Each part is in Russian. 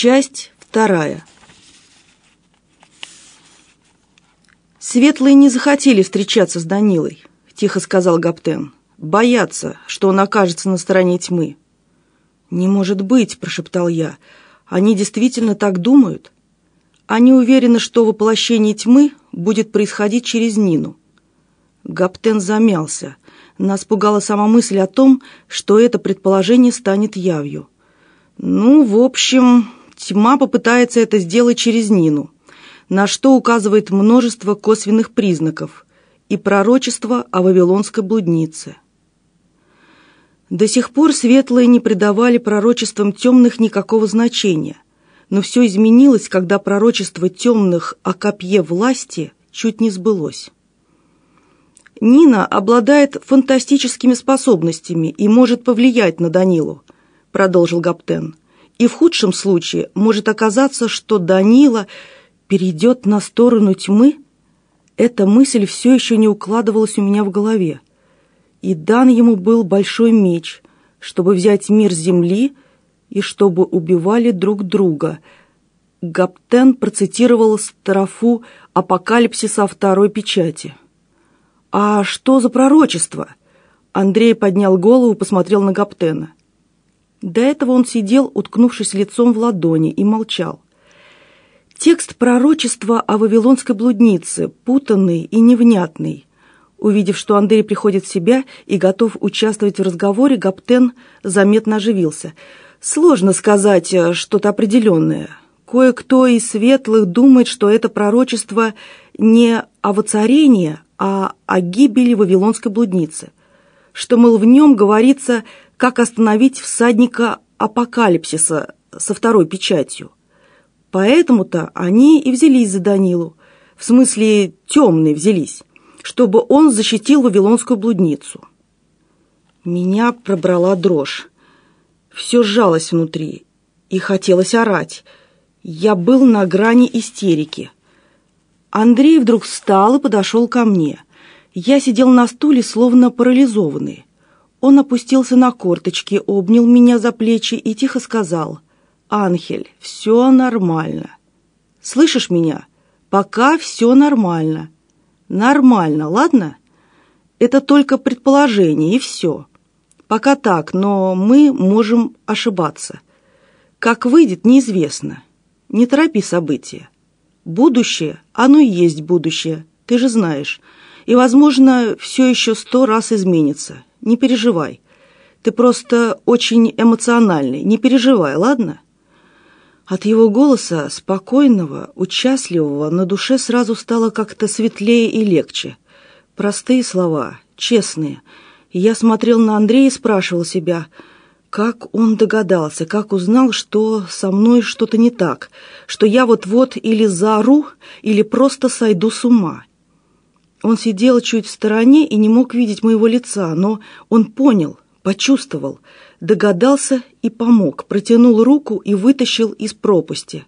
Часть вторая. Светлые не захотели встречаться с Данилой, тихо сказал Гаптен. Боятся, что он окажется на стороне тьмы. Не может быть, прошептал я. Они действительно так думают? Они уверены, что воплощение тьмы будет происходить через Нину. Гаптен замялся. Нас пугала сама мысль о том, что это предположение станет явью. Ну, в общем, тьма попытается это сделать через Нину, на что указывает множество косвенных признаков и пророчество о вавилонской блуднице. До сих пор светлые не придавали пророчествам темных никакого значения, но все изменилось, когда пророчество темных о копье власти чуть не сбылось. Нина обладает фантастическими способностями и может повлиять на Данилу, продолжил Гаптен. И в худшем случае может оказаться, что Данила перейдет на сторону тьмы. Эта мысль все еще не укладывалась у меня в голове. И дан ему был большой меч, чтобы взять мир земли и чтобы убивали друг друга. Гаптен процитировал строфу апокалипсиса второй печати. «А что за пророчество?» Андрей поднял голову и посмотрел на Гаптена. До этого он сидел, уткнувшись лицом в ладони, и молчал. Текст пророчества о вавилонской блуднице, путанный и невнятный. Увидев, что Андрей приходит в себя и готов участвовать в разговоре, Гаптен заметно оживился. Сложно сказать э, что-то определенное. Кое-кто из светлых думает, что это пророчество не о воцарении, а о гибели вавилонской блудницы, что, мол, в нем говорится, как остановить всадника апокалипсиса со второй печатью. Поэтому-то они и взялись за Данилу, в смысле темные взялись, чтобы он защитил вавилонскую блудницу. Меня пробрала дрожь. Все сжалось внутри, и хотелось орать. Я был на грани истерики. Андрей вдруг встал и подошел ко мне. Я сидел на стуле, словно парализованный. Он опустился на корточки, обнял меня за плечи и тихо сказал, «Анхель, все нормально. Слышишь меня? Пока все нормально. Нормально, ладно? Это только предположение, и все. Пока так, но мы можем ошибаться. Как выйдет, неизвестно. Не торопи события. Будущее, оно и есть будущее, ты же знаешь. И, возможно, все еще сто раз изменится. Не переживай. Ты просто очень эмоциональный. Не переживай, ладно?» От его голоса, спокойного, участливого, на душе сразу стало как-то светлее и легче. Простые слова, честные. Я смотрел на Андрея и спрашивал себя – как он догадался, как узнал, что со мной что-то не так, что я вот-вот или заору, или просто сойду с ума. Он сидел чуть в стороне и не мог видеть моего лица, но он понял, почувствовал, догадался и помог, протянул руку и вытащил из пропасти.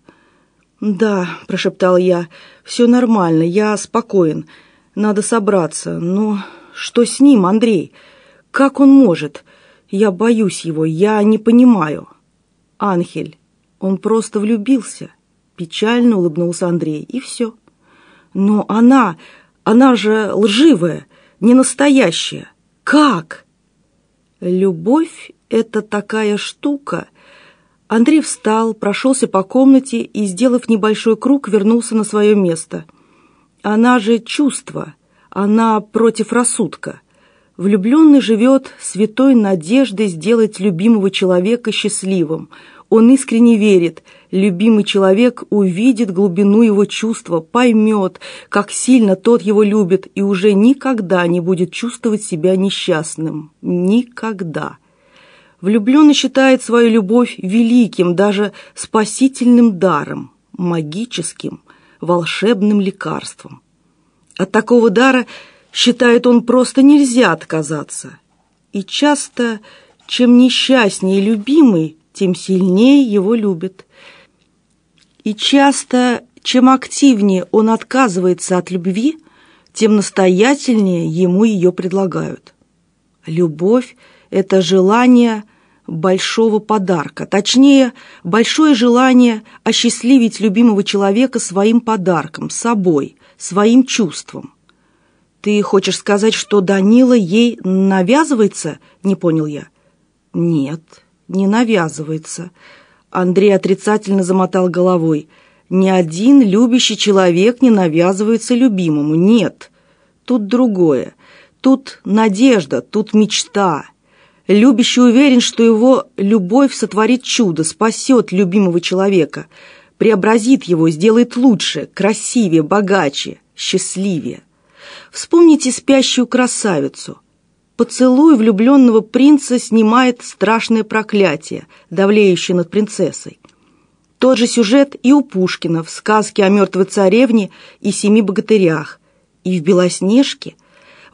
«Да», — прошептал я, — «все нормально, я спокоен, надо собраться, но что с ним, Андрей? Как он может?» Я боюсь его, я не понимаю. Анхель, он просто влюбился. Печально улыбнулся Андрей, и все. Но она, она же лживая, не настоящая. Как? Любовь — это такая штука. Андрей встал, прошелся по комнате и, сделав небольшой круг, вернулся на свое место. Она же чувство, она против рассудка. Влюбленный живет святой надеждой сделать любимого человека счастливым. Он искренне верит, любимый человек увидит глубину его чувства, поймет, как сильно тот его любит и уже никогда не будет чувствовать себя несчастным. Никогда. Влюбленный считает свою любовь великим, даже спасительным даром, магическим, волшебным лекарством. От такого дара – Считает он, просто нельзя отказаться. И часто, чем несчастнее любимый, тем сильнее его любят. И часто, чем активнее он отказывается от любви, тем настоятельнее ему ее предлагают. Любовь – это желание большого подарка. Точнее, большое желание осчастливить любимого человека своим подарком, собой, своим чувством. «Ты хочешь сказать, что Данила ей навязывается?» — не понял я. «Нет, не навязывается». Андрей отрицательно замотал головой. «Ни один любящий человек не навязывается любимому. Нет, тут другое. Тут надежда, тут мечта». Любящий уверен, что его любовь сотворит чудо, спасет любимого человека, преобразит его, сделает лучше, красивее, богаче, счастливее. Вспомните спящую красавицу. Поцелуй влюбленного принца снимает страшное проклятие, давлеющее над принцессой. Тот же сюжет и у Пушкина в сказке о мертвой царевне и семи богатырях, и в «Белоснежке»,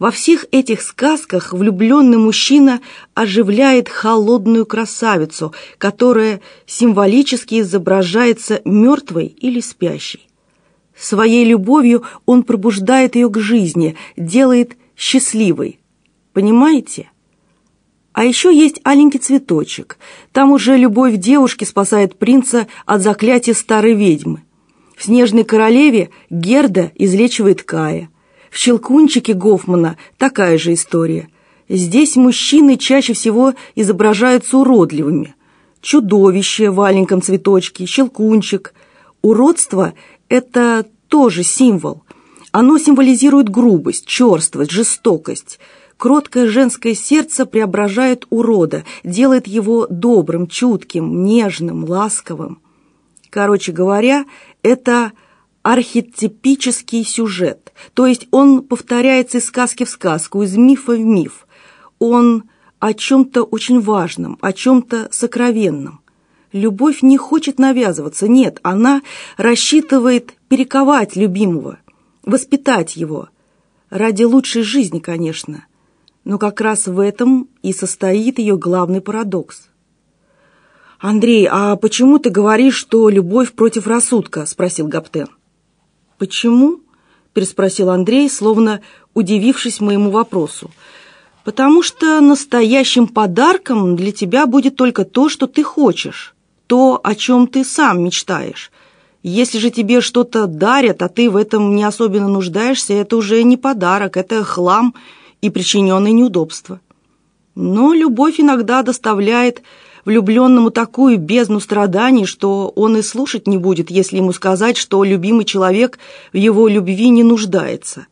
во всех этих сказках влюбленный мужчина оживляет холодную красавицу, которая символически изображается мертвой или спящей. Своей любовью он пробуждает ее к жизни, делает счастливой. Понимаете? А еще есть аленький цветочек. Там уже любовь девушки спасает принца от заклятия старой ведьмы. В «Снежной королеве» Герда излечивает Кая – в «Щелкунчике» Гофмана такая же история. Здесь мужчины чаще всего изображаются уродливыми. Чудовище в маленьком цветочке, щелкунчик. Уродство – это тоже символ. Оно символизирует грубость, черствость, жестокость. Кроткое женское сердце преображает урода, делает его добрым, чутким, нежным, ласковым. Короче говоря, это – архетипический сюжет, то есть он повторяется из сказки в сказку, из мифа в миф. Он о чем-то очень важном, о чем-то сокровенном. Любовь не хочет навязываться, нет, она рассчитывает перековать любимого, воспитать его. Ради лучшей жизни, конечно. Но как раз в этом и состоит ее главный парадокс. «Андрей, а почему ты говоришь, что любовь против рассудка?» – спросил Гаптен. «Почему?» – переспросил Андрей, словно удивившись моему вопросу. «Потому что настоящим подарком для тебя будет только то, что ты хочешь, то, о чем ты сам мечтаешь. Если же тебе что-то дарят, а ты в этом не особенно нуждаешься, это уже не подарок, это хлам и причиненные неудобства. Но любовь иногда доставляет влюбленному такую бездну страданий, что он и слушать не будет, если ему сказать, что любимый человек в его любви не нуждается.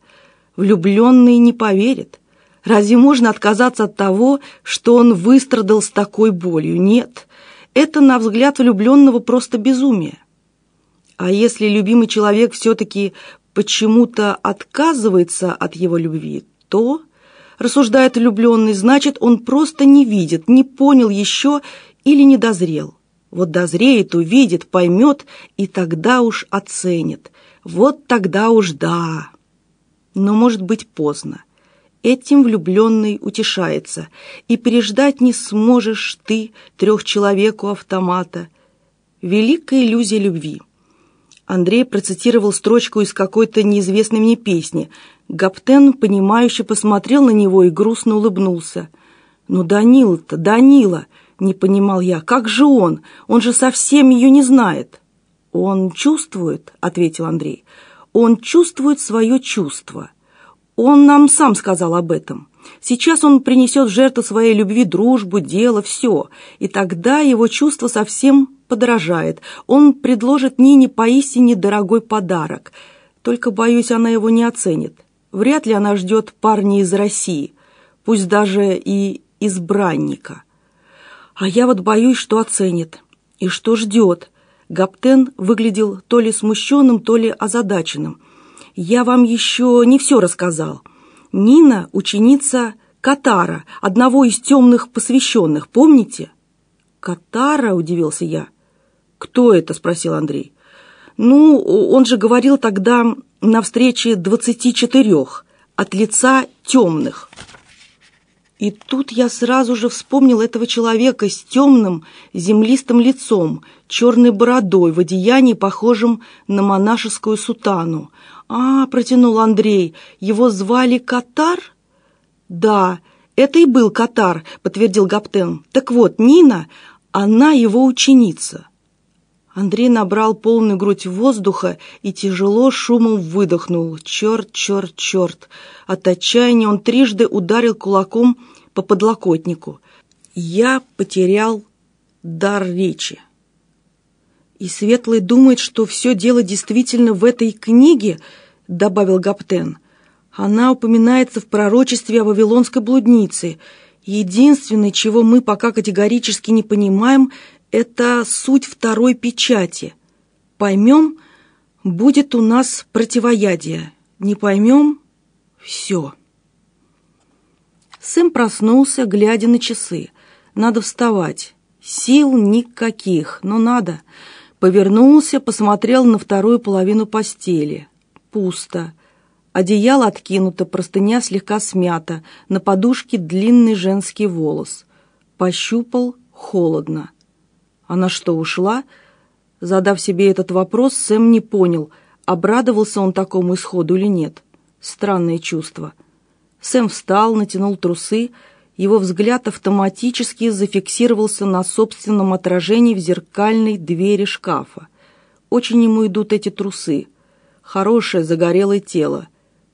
Влюбленный не поверит. Разве можно отказаться от того, что он выстрадал с такой болью? Нет, это, на взгляд влюбленного, просто безумие. А если любимый человек все-таки почему-то отказывается от его любви, то рассуждает влюбленный, значит, он просто не видит, не понял еще или не дозрел. Вот дозреет, увидит, поймет, и тогда уж оценит. Вот тогда уж да. Но может быть поздно. Этим влюбленный утешается, и переждать не сможешь ты трех человеку автомата. Великая иллюзия любви. Андрей процитировал строчку из какой-то неизвестной мне песни. Гаптен, понимающе посмотрел на него и грустно улыбнулся. «Ну, Данила-то, Данила!» Не понимал я, как же он? Он же совсем ее не знает. Он чувствует, ответил Андрей. Он чувствует свое чувство. Он нам сам сказал об этом. Сейчас он принесет в жертву своей любви дружбу, дело, все. И тогда его чувство совсем подорожает. Он предложит Нине поистине дорогой подарок. Только, боюсь, она его не оценит. Вряд ли она ждет парня из России, пусть даже и избранника. А я вот боюсь, что оценит. И что ждет. Гаптен выглядел то ли смущенным, то ли озадаченным. Я вам еще не все рассказал. Нина – ученица Катара, одного из темных посвященных, помните? Катара, удивился я. Кто это? спросил Андрей. Ну, он же говорил тогда на встрече двадцати четырех от лица темных. И тут я сразу же вспомнил этого человека с темным землистым лицом, черной бородой, в одеянии, похожем на монашескую сутану. «А, — протянул Андрей, — его звали Катар?» «Да, «Это и был Катар», — подтвердил Гаптен. «Так вот, Нина, она его ученица». Андрей набрал полную грудь воздуха и тяжело шумом выдохнул. Черт, черт, черт! От отчаяния он трижды ударил кулаком по подлокотнику. Я потерял дар речи. «И Светлый думает, что все дело действительно в этой книге», — добавил Гаптен. «Она упоминается в пророчестве о вавилонской блуднице. Единственное, чего мы пока категорически не понимаем, это суть второй печати. Поймем, будет у нас противоядие. Не поймем — все». Сэм проснулся, глядя на часы. «Надо вставать. Сил никаких, но надо». Повернулся, посмотрел на вторую половину постели. Пусто. Одеяло откинуто, простыня слегка смята, на подушке длинный женский волос. Пощупал холодно. Она что, ушла? Задав себе этот вопрос, Сэм не понял, обрадовался он такому исходу или нет. Странное чувство. Сэм встал, натянул трусы, его взгляд автоматически зафиксировался на собственном отражении в зеркальной двери шкафа. Очень ему идут эти трусы. Хорошее загорелое тело.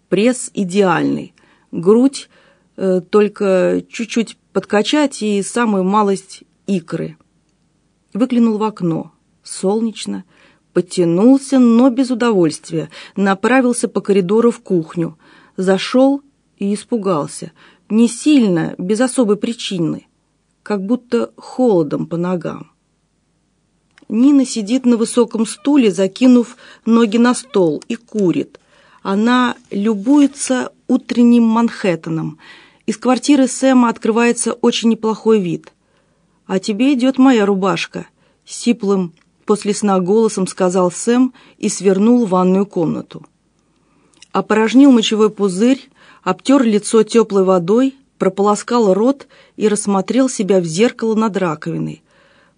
Пресс идеальный. Грудь э, только чуть-чуть подкачать и самую малость икры. Выглянул в окно. Солнечно. Подтянулся, но без удовольствия. Направился по коридору в кухню. Зашел и испугался – не сильно, без особой причины, как будто холодом по ногам. Нина сидит на высоком стуле, закинув ноги на стол, и курит. Она любуется утренним Манхэттеном. Из квартиры Сэма открывается очень неплохой вид. «А тебе идет моя рубашка», — сиплым после сна голосом сказал Сэм и свернул в ванную комнату. Опорожнил мочевой пузырь, обтер лицо теплой водой, прополоскал рот и рассмотрел себя в зеркало над раковиной.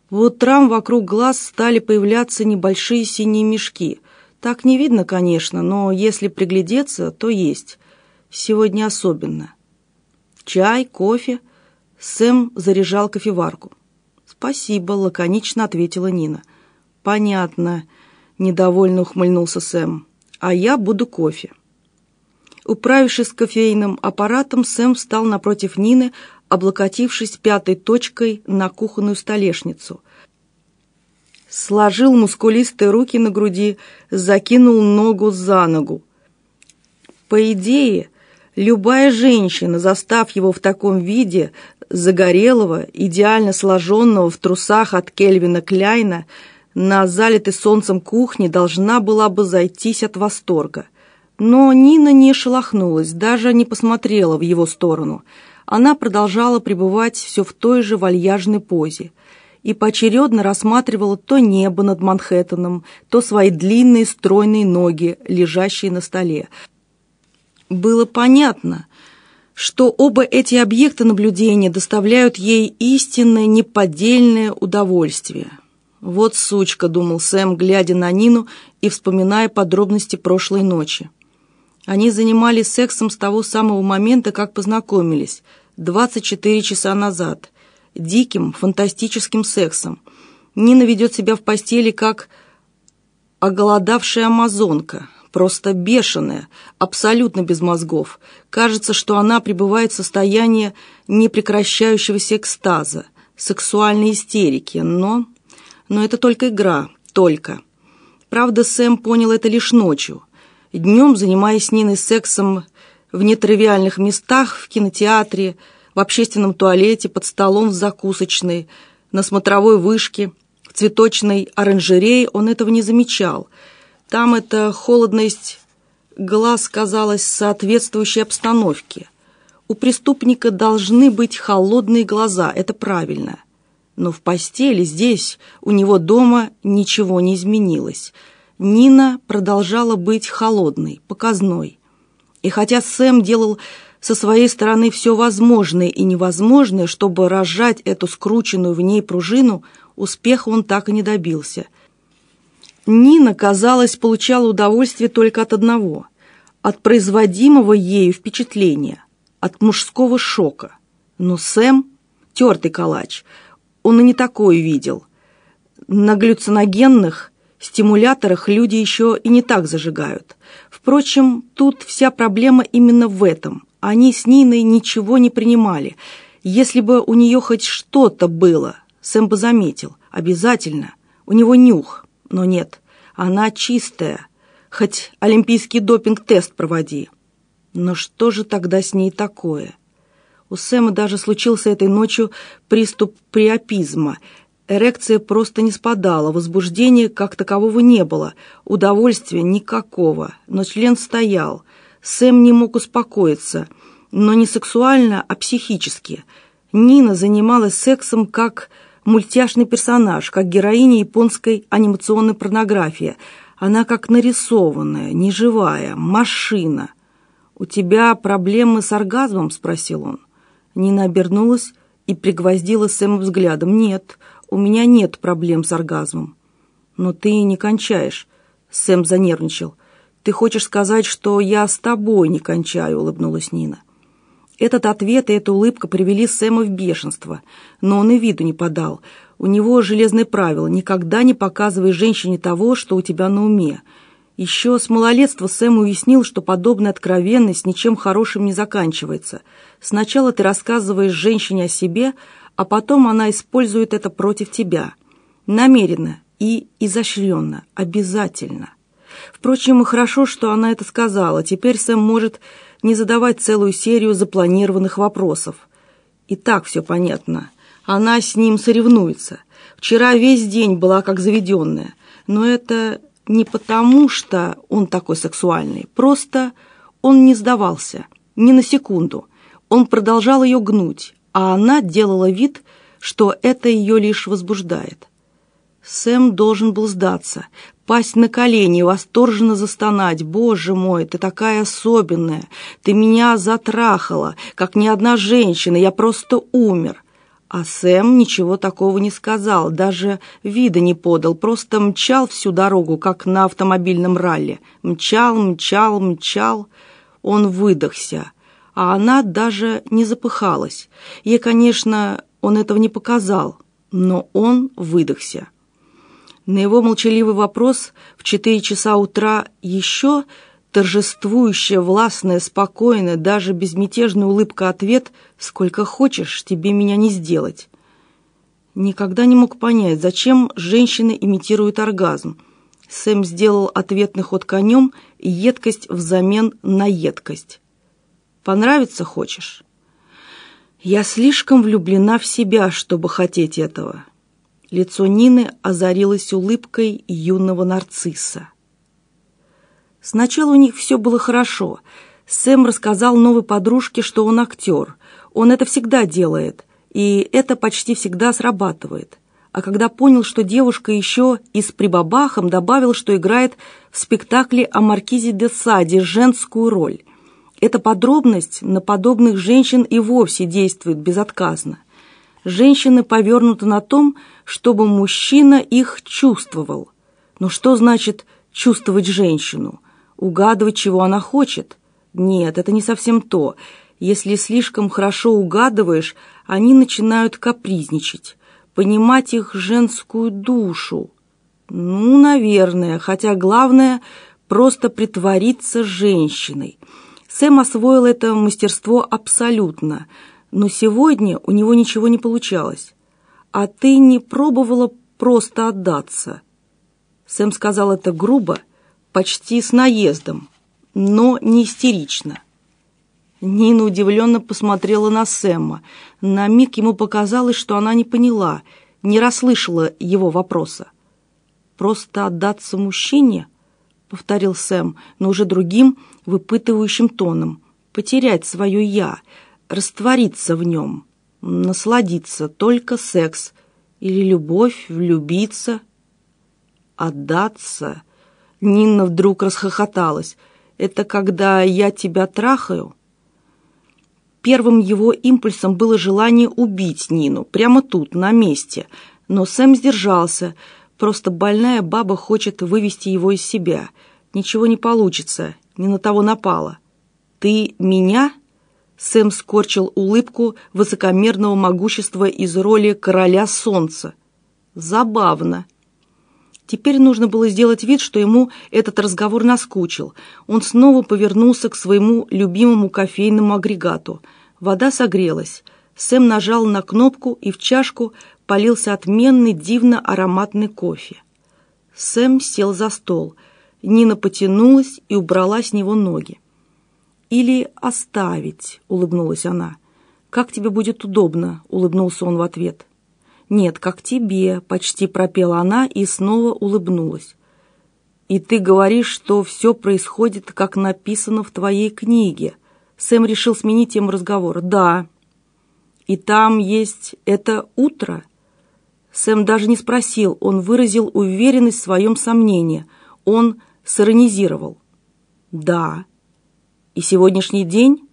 По утрам вокруг глаз стали появляться небольшие синие мешки. Так не видно, конечно, но если приглядеться, то есть. Сегодня особенно. Чай, кофе. Сэм заряжал кофеварку. «Спасибо», — лаконично ответила Нина. «Понятно», — недовольно ухмыльнулся Сэм. «А я буду кофе». Управившись кофейным аппаратом, Сэм встал напротив Нины, облокотившись пятой точкой на кухонную столешницу. Сложил мускулистые руки на груди, закинул ногу за ногу. По идее, любая женщина, застав его в таком виде, загорелого, идеально сложенного в трусах от Кельвина Кляйна, на залитой солнцем кухне должна была бы зайтись от восторга. Но Нина не шелохнулась, даже не посмотрела в его сторону. Она продолжала пребывать все в той же вальяжной позе и поочередно рассматривала то небо над Манхэттеном, то свои длинные стройные ноги, лежащие на столе. Было понятно, что оба эти объекта наблюдения доставляют ей истинное неподдельное удовольствие. «Вот сучка», — думал Сэм, глядя на Нину и вспоминая подробности прошлой ночи. Они занимались сексом с того самого момента, как познакомились, 24 часа назад. Диким, фантастическим сексом. Нина ведет себя в постели как оголодавшая амазонка, просто бешеная, абсолютно без мозгов. Кажется, что она пребывает в состоянии непрекращающегося экстаза, сексуальной истерики, но... Но это только игра, только. Правда, Сэм понял это лишь ночью – Днем, занимаясь с Ниной сексом в нетривиальных местах, в кинотеатре, в общественном туалете, под столом в закусочной, на смотровой вышке, в цветочной оранжерее, он этого не замечал. Там эта холодность глаз казалась соответствующей обстановке. У преступника должны быть холодные глаза, это правильно. Но в постели здесь, у него дома, ничего не изменилось – Нина продолжала быть холодной, показной. И хотя Сэм делал со своей стороны все возможное и невозможное, чтобы разжать эту скрученную в ней пружину, успеха он так и не добился. Нина, казалось, получала удовольствие только от одного – от производимого ею впечатления, от мужского шока. Но Сэм — тертый калач. Он и не такое видел. На галлюциногенных стимуляторах люди еще и не так зажигают. Впрочем, тут вся проблема именно в этом. Они с Ниной ничего не принимали. Если бы у нее хоть что-то было, Сэм бы заметил. Обязательно. У него нюх. Но нет, она чистая. Хоть олимпийский допинг-тест проводи. Но что же тогда с ней такое? У Сэма даже случился этой ночью приступ приопизма. Эрекция просто не спадала, возбуждения как такового не было, удовольствия никакого, но член стоял. Сэм не мог успокоиться, но не сексуально, а психически. Нина занималась сексом как мультяшный персонаж, как героиня японской анимационной порнографии. Она как нарисованная, неживая, машина. «У тебя проблемы с оргазмом?» – спросил он. Нина обернулась и пригвоздила Сэма взглядом. «Нет, у меня нет проблем с оргазмом». «Но ты не кончаешь», — Сэм занервничал. «Ты хочешь сказать, что я с тобой не кончаю?» — улыбнулась Нина. Этот ответ и эта улыбка привели Сэма в бешенство, но он и виду не подал. У него железное правило — никогда не показывай женщине того, что у тебя на уме. Еще с малолетства Сэм уяснил, что подобная откровенность ничем хорошим не заканчивается. Сначала ты рассказываешь женщине о себе, а потом она использует это против тебя. Намеренно и изощренно, обязательно. Впрочем, хорошо, что она это сказала. Теперь Сэм может не задавать целую серию запланированных вопросов. И так все понятно. Она с ним соревнуется. Вчера весь день была как заведенная. Но это не потому, что он такой сексуальный, просто он не сдавался, ни на секунду. Он продолжал ее гнуть, а она делала вид, что это ее лишь возбуждает. Сэм должен был сдаться, пасть на колени и восторженно застонать. «Боже мой, ты такая особенная! Ты меня затрахала, как ни одна женщина, я просто умер!» А Сэм ничего такого не сказал, даже вида не подал, просто мчал всю дорогу, как на автомобильном ралли. Мчал, мчал, мчал. Он выдохся, а она даже не запыхалась. Ей, конечно, он этого не показал, но он выдохся. На его молчаливый вопрос в четыре часа утра еще торжествующая, властная, спокойная, даже безмятежная улыбка ответ «Сколько хочешь, тебе меня не сделать». Никогда не мог понять, зачем женщины имитируют оргазм. Сэм сделал ответный ход конем, едкость взамен на едкость. «Понравиться хочешь?» «Я слишком влюблена в себя, чтобы хотеть этого». Лицо Нины озарилось улыбкой юного нарцисса. Сначала у них все было хорошо. Сэм рассказал новой подружке, что он актер. Он это всегда делает, и это почти всегда срабатывает. А когда понял, что девушка еще и с прибабахом, добавил, что играет в спектакле о Маркизе де Саде женскую роль. Эта подробность на подобных женщин и вовсе действует безотказно. Женщины повернуты на том, чтобы мужчина их чувствовал. Но что значит чувствовать женщину? угадывать, чего она хочет. Нет, это не совсем то. Если слишком хорошо угадываешь, они начинают капризничать, понимать их женскую душу. Ну, наверное, хотя главное – просто притвориться женщиной. Сэм освоил это мастерство абсолютно, но сегодня у него ничего не получалось. «А ты не пробовала просто отдаться?» Сэм сказал это грубо – почти с наездом, но не истерично. Нина удивленно посмотрела на Сэма. На миг ему показалось, что она не поняла, не расслышала его вопроса. «Просто отдаться мужчине?» — повторил Сэм, но уже другим, выпытывающим тоном. «Потерять свое «я», раствориться в нем, насладиться, только секс или любовь, влюбиться, отдаться...» Нина вдруг расхохоталась. «Это когда я тебя трахаю?» Первым его импульсом было желание убить Нину, прямо тут, на месте. Но Сэм сдержался. Просто больная баба хочет вывести его из себя. Ничего не получится, не на того напала. «Ты меня?» Сэм скорчил улыбку высокомерного могущества из роли короля солнца. Забавно. Теперь нужно было сделать вид, что ему этот разговор наскучил. Он снова повернулся к своему любимому кофейному агрегату. Вода согрелась. Сэм нажал на кнопку, и в чашку полился отменный, дивно ароматный кофе. Сэм сел за стол. Нина потянулась и убрала с него ноги. «Или оставить», — улыбнулась она. «Как тебе будет удобно», — улыбнулся он в ответ. «Нет, как тебе», — почти пропела она и снова улыбнулась. «И ты говоришь, что все происходит, как написано в твоей книге». Сэм решил сменить тему разговора. «Да». «И там есть это утро?» Сэм даже не спросил, он выразил уверенность в своем сомнении. Он сиронизировал. «Да». «И сегодняшний день?»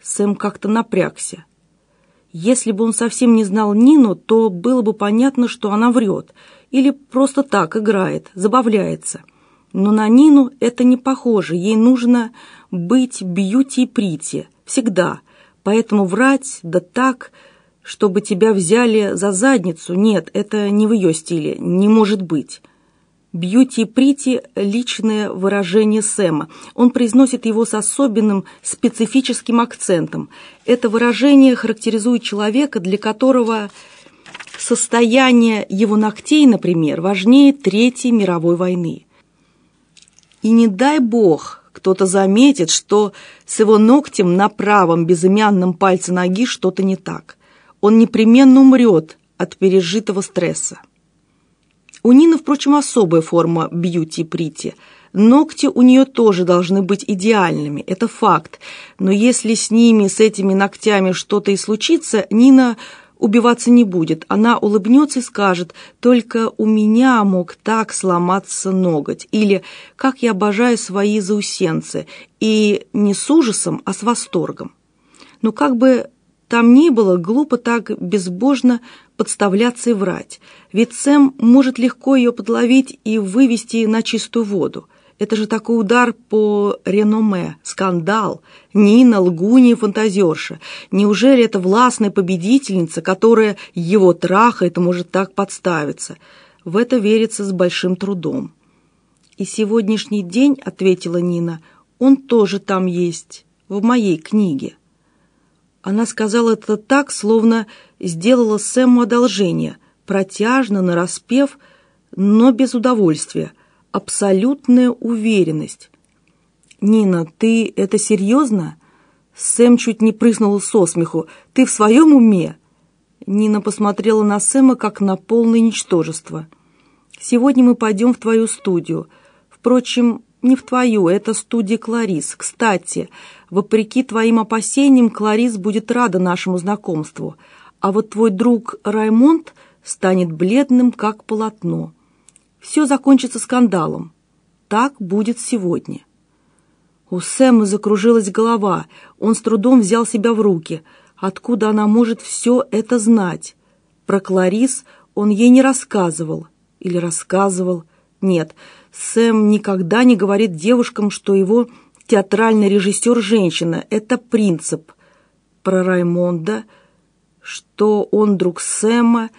Сэм как-то напрягся. Если бы он совсем не знал Нину, то было бы понятно, что она врет. Или просто так играет, забавляется. Но на Нину это не похоже. Ей нужно быть бьюти-прити. Всегда. Поэтому врать, да так, чтобы тебя взяли за задницу, нет, это не в ее стиле, не может быть. Бьюти-прити – личное выражение Сэма. Он произносит его с особенным специфическим акцентом. Это выражение характеризует человека, для которого состояние его ногтей, например, важнее Третьей мировой войны. И не дай бог, кто-то заметит, что с его ногтем на правом безымянном пальце ноги что-то не так. Он непременно умрет от пережитого стресса. У Нины, впрочем, особая форма бьюти-прити. Ногти у нее тоже должны быть идеальными, это факт. Но если с ними, с этими ногтями что-то и случится, Нина убиваться не будет. Она улыбнется и скажет, только у меня мог так сломаться ноготь. Или как я обожаю свои заусенцы. И не с ужасом, а с восторгом. Но как бы там ни было, глупо так безбожно подставляться и врать. Ведь Сэм может легко ее подловить и вывести на чистую воду. Это же такой удар по реноме, скандал. Нина, лгунья, фантазерша. Неужели это властная победительница, которая его трахает и может так подставиться? В это верится с большим трудом. «И сегодняшний день, — ответила Нина, — он тоже там есть, в моей книге». Она сказала это так, словно сделала Сэму одолжение, протяжно, нараспев, но без удовольствия, абсолютная уверенность. «Нина, ты это серьезно?» Сэм чуть не прыснула со смеху. «Ты в своем уме?» Нина посмотрела на Сэма, как на полное ничтожество. «Сегодня мы пойдем в твою студию. Впрочем, не в твою, это студия Кларис. Кстати, вопреки твоим опасениям, Кларис будет рада нашему знакомству. А вот твой друг Раймонд станет бледным, как полотно. Все закончится скандалом. Так будет сегодня. У Сэма закружилась голова. Он с трудом взял себя в руки. Откуда она может все это знать? Про Кларис он ей не рассказывал. Или рассказывал. Нет, Сэм никогда не говорит девушкам, что его театральный режиссер – женщина. Это принцип. Про Раймонда, что он друг Сэма.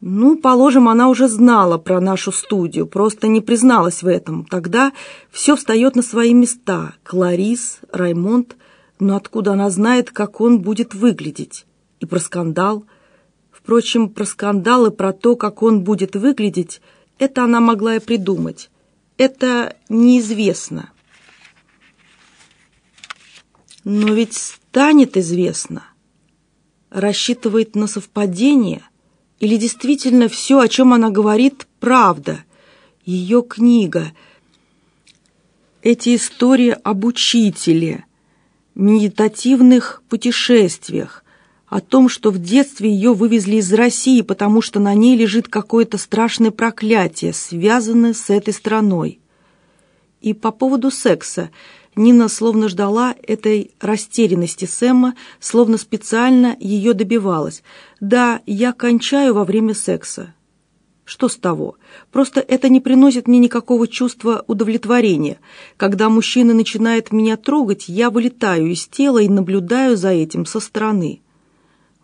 Ну, положим, она уже знала про нашу студию, просто не призналась в этом. Тогда все встает на свои места. Кларис, Раймонд. Но откуда она знает, как он будет выглядеть? И про скандал. Впрочем, про скандал и про то, как он будет выглядеть, это она могла и придумать это неизвестно. Но ведь станет известно. Рассчитывает на совпадение или действительно все, о чем она говорит, правда. Ее книга. Эти истории об учителе, медитативных путешествиях, о том, что в детстве ее вывезли из России, потому что на ней лежит какое-то страшное проклятие, связанное с этой страной. И по поводу секса Нина словно ждала этой растерянности Сэма, словно специально ее добивалась. «Да, я кончаю во время секса». Что с того? Просто это не приносит мне никакого чувства удовлетворения. Когда мужчина начинает меня трогать, я вылетаю из тела и наблюдаю за этим со стороны.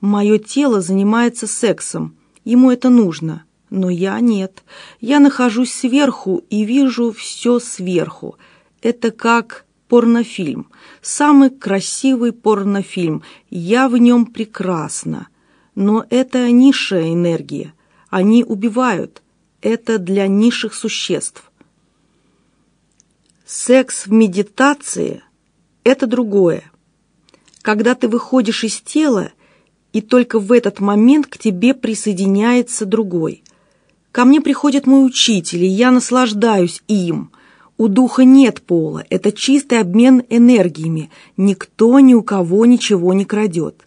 Мое тело занимается сексом, ему это нужно, но я нет. Я нахожусь сверху и вижу все сверху. Это как порнофильм. Самый красивый порнофильм. Я в нем прекрасна. Но это низшая энергия. Они убивают. Это для низших существ. Секс в медитации – это другое. Когда ты выходишь из тела, и только в этот момент к тебе присоединяется другой. Ко мне приходит мой учитель, и я наслаждаюсь им. У духа нет пола, это чистый обмен энергиями. Никто ни у кого ничего не крадет.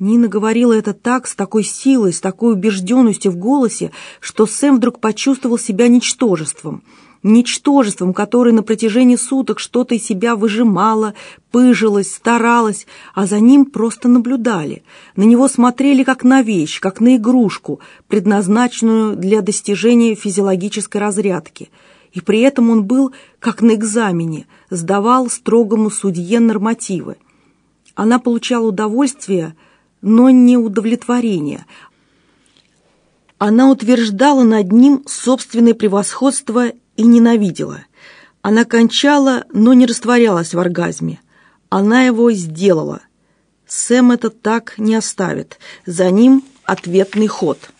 Нина говорила это так, с такой силой, с такой убежденностью в голосе, что Сэм вдруг почувствовал себя ничтожеством. Ничтожеством, которое на протяжении суток что-то из себя выжимало, пыжилось, старалось, а за ним просто наблюдали. На него смотрели как на вещь, как на игрушку, предназначенную для достижения физиологической разрядки. И при этом он был как на экзамене, сдавал строгому судье нормативы. Она получала удовольствие – но не удовлетворение. Она утверждала над ним собственное превосходство и ненавидела. Она кончала, но не растворялась в оргазме. Она его сделала. Сэм это так не оставит. За ним ответный ход –